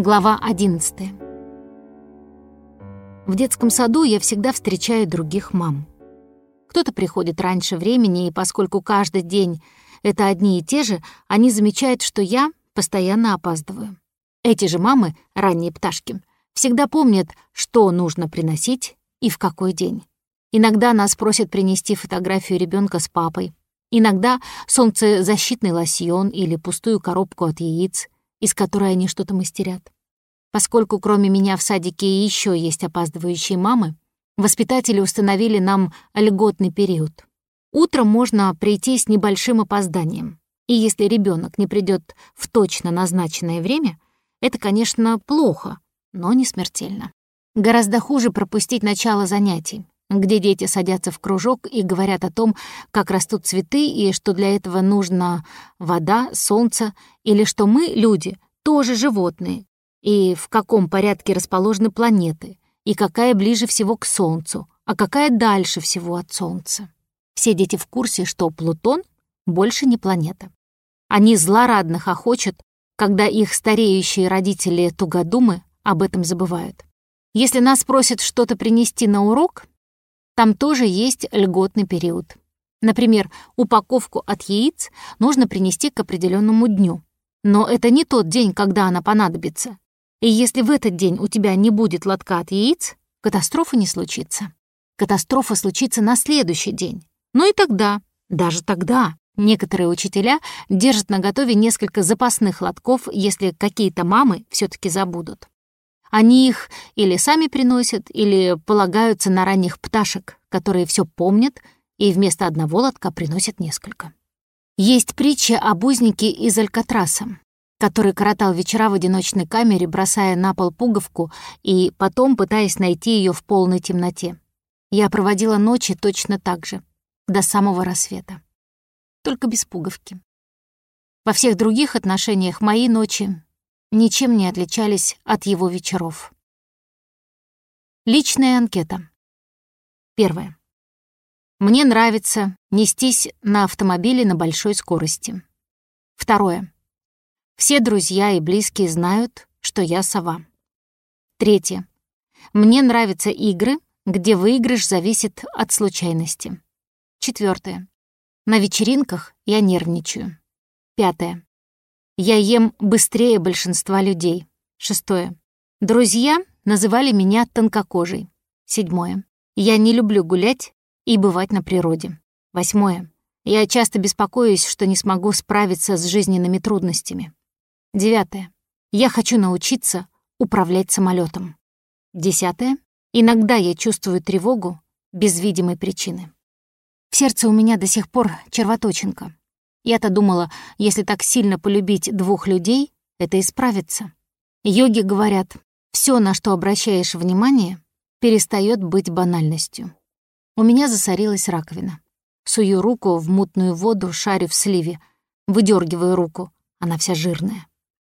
Глава 11. В детском саду я всегда встречаю других мам. Кто-то приходит раньше времени, и поскольку каждый день это одни и те же, они замечают, что я постоянно опаздываю. Эти же мамы, ранние пташки, всегда помнят, что нужно приносить и в какой день. Иногда нас просят принести фотографию ребенка с папой, иногда солнцезащитный лосьон или пустую коробку от яиц, из которой они что-то мастерят. Поскольку кроме меня в садике еще есть опаздывающие мамы, воспитатели установили нам льготный период. Утром можно прийти с небольшим опозданием, и если ребенок не придет в точно назначенное время, это, конечно, плохо, но не смертельно. Гораздо хуже пропустить начало занятий, где дети садятся в кружок и говорят о том, как растут цветы и что для этого нужна вода, солнце, или что мы, люди, тоже животные, и в каком порядке расположены планеты, и какая ближе всего к Солнцу, а какая дальше всего от Солнца. Все дети в курсе, что Плутон больше не планета. Они злорадно хохочут, когда их стареющие родители-тугодумы об этом забывают. Если нас просят что-то принести на урок, там тоже есть льготный период. Например, упаковку от яиц нужно принести к определенному дню. Но это не тот день, когда она понадобится. И если в этот день у тебя не будет лотка от яиц, катастрофа не случится. Катастрофа случится на следующий день. Ну и тогда, даже тогда, некоторые учителя держат на готове несколько запасных лотков, если какие-то мамы все таки забудут. Они их или сами приносят, или полагаются на ранних пташек, которые все помнят и вместо одного лотка приносят несколько. Есть притча об узнике из Алькатраса, который коротал вечера в одиночной камере, бросая на пол пуговку и потом пытаясь найти ее в полной темноте. Я проводила ночи точно так же, до самого рассвета. Только без пуговки. Во всех других отношениях мои ночи ничем не отличались от его вечеров. Личная анкета. Первое. Мне нравится нестись на автомобиле на большой скорости. Второе. Все друзья и близкие знают, что я сова. Третье. Мне нравятся игры, где выигрыш зависит от случайности. Четвертое. На вечеринках я нервничаю. Пятое. Я ем быстрее большинства людей. Шестое. Друзья называли меня тонкокожей. Седьмое. Я не люблю гулять и бывать на природе. Восьмое. Я часто беспокоюсь, что не смогу справиться с жизненными трудностями. Девятое. Я хочу научиться управлять самолетом. Десятое. Иногда я чувствую тревогу без видимой причины. В сердце у меня до сих пор червоточинка. Я-то думала, если так сильно полюбить двух людей, это исправится. Йоги говорят, все, на что обращаешь внимание, перестает быть банальностью. У меня засорилась раковина. Сую руку в мутную воду, шарю в сливе, выдергиваю руку, она вся жирная.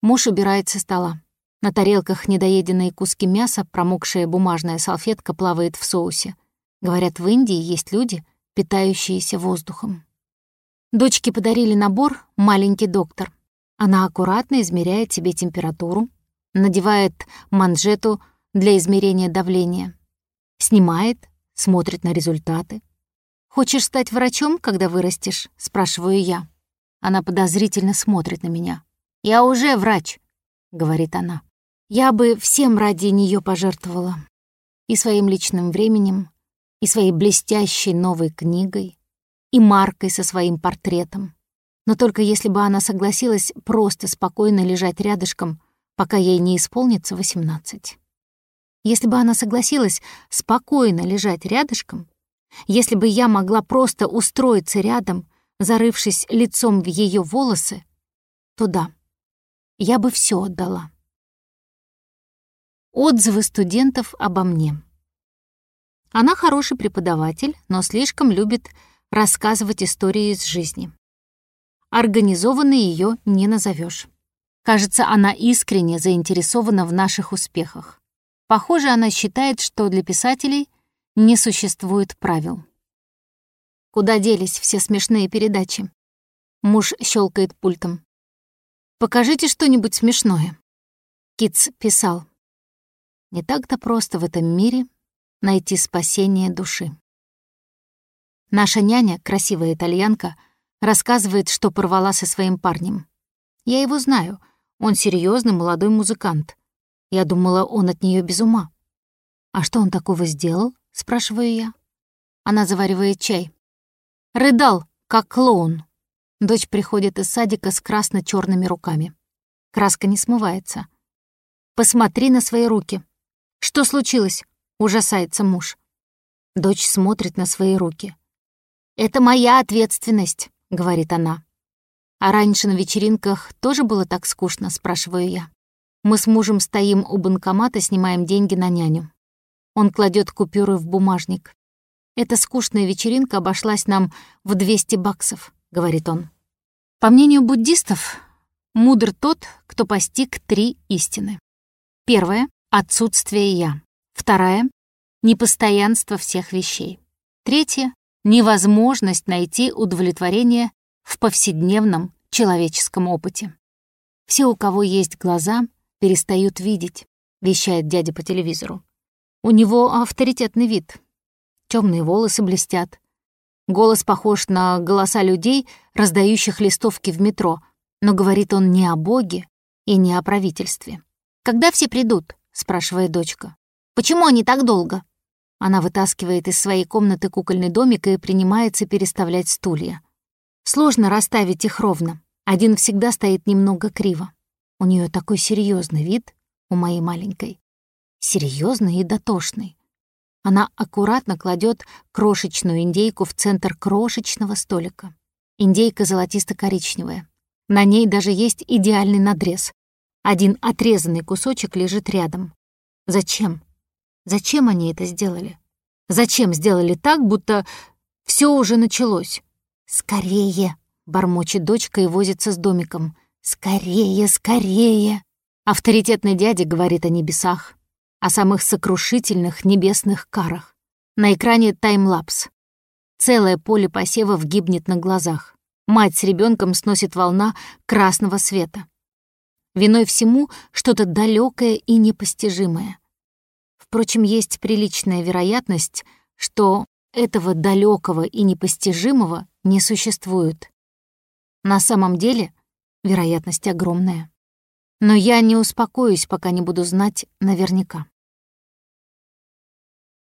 Муж убирает со стола. На тарелках недоеденные куски мяса, промокшая бумажная салфетка плавает в соусе. Говорят, в Индии есть люди, питающиеся воздухом. Дочке подарили набор «Маленький доктор». Она аккуратно измеряет себе температуру, надевает манжету для измерения давления, снимает, смотрит на результаты. «Хочешь стать врачом, когда вырастешь?» — спрашиваю я. Она подозрительно смотрит на меня. «Я уже врач», — говорит она. «Я бы всем ради нее пожертвовала. И своим личным временем, и своей блестящей новой книгой, и маркой со своим портретом. Но только если бы она согласилась просто спокойно лежать рядышком, пока ей не исполнится 18. Если бы она согласилась спокойно лежать рядышком, если бы я могла просто устроиться рядом, зарывшись лицом в ее волосы, то да, я бы все отдала. Отзывы студентов обо мне. Она хороший преподаватель, но слишком любит рассказывать истории из жизни. Организованной ее не назовешь. Кажется, она искренне заинтересована в наших успехах. Похоже, она считает, что для писателей не существует правил. Куда делись все смешные передачи? Муж щелкает пультом. «Покажите что-нибудь смешное». Китс писал, «Не так-то просто в этом мире найти спасение души». Наша няня, красивая итальянка, рассказывает, что порвала со своим парнем. Я его знаю, он серьезный молодой музыкант. Я думала, он от нее без ума. «А что он такого сделал?» — спрашиваю я. Она заваривает чай. Рыдал, как клоун. Дочь приходит из садика с красно черными руками. Краска не смывается. «Посмотри на свои руки». «Что случилось?» — ужасается муж. Дочь смотрит на свои руки. «Это моя ответственность», — говорит она. «А раньше на вечеринках тоже было так скучно?» — спрашиваю я. Мы с мужем стоим у банкомата, снимаем деньги на няню. Он кладет купюры в бумажник. «Эта скучная вечеринка обошлась нам в 200 баксов», — говорит он. По мнению буддистов, мудр тот, кто постиг три истины. Первая — отсутствие «я». Вторая — непостоянство всех вещей. Третья — невозможность найти удовлетворение в повседневном человеческом опыте. Все, у кого есть глаза, перестают видеть, вещает дядя по телевизору. У него авторитетный вид. Темные волосы блестят. Голос похож на голоса людей, раздающих листовки в метро, но говорит он не о Боге и не о правительстве. «Когда все придут?» — спрашивает дочка. «Почему они так долго?» Она вытаскивает из своей комнаты кукольный домик и принимается переставлять стулья. Сложно расставить их ровно. Один всегда стоит немного криво. У нее такой серьезный вид у моей маленькой серьезный и дотошный. Она аккуратно кладет крошечную индейку в центр крошечного столика. Индейка золотисто-коричневая. На ней даже есть идеальный надрез. Один отрезанный кусочек лежит рядом. Зачем? Зачем они это сделали? Зачем сделали так, будто все уже началось? «Скорее!» — бормочет дочка и возится с домиком. «Скорее, скорее!» Авторитетный дядя говорит о небесах, о самых сокрушительных небесных карах. На экране таймлапс. Целое поле посевов гибнет на глазах. Мать с ребенком сносит волна красного света. Виной всему что-то далекое и непостижимое. Впрочем, есть приличная вероятность, что этого далекого и непостижимого не существует. На самом деле вероятность огромная. Но я не успокоюсь, пока не буду знать наверняка.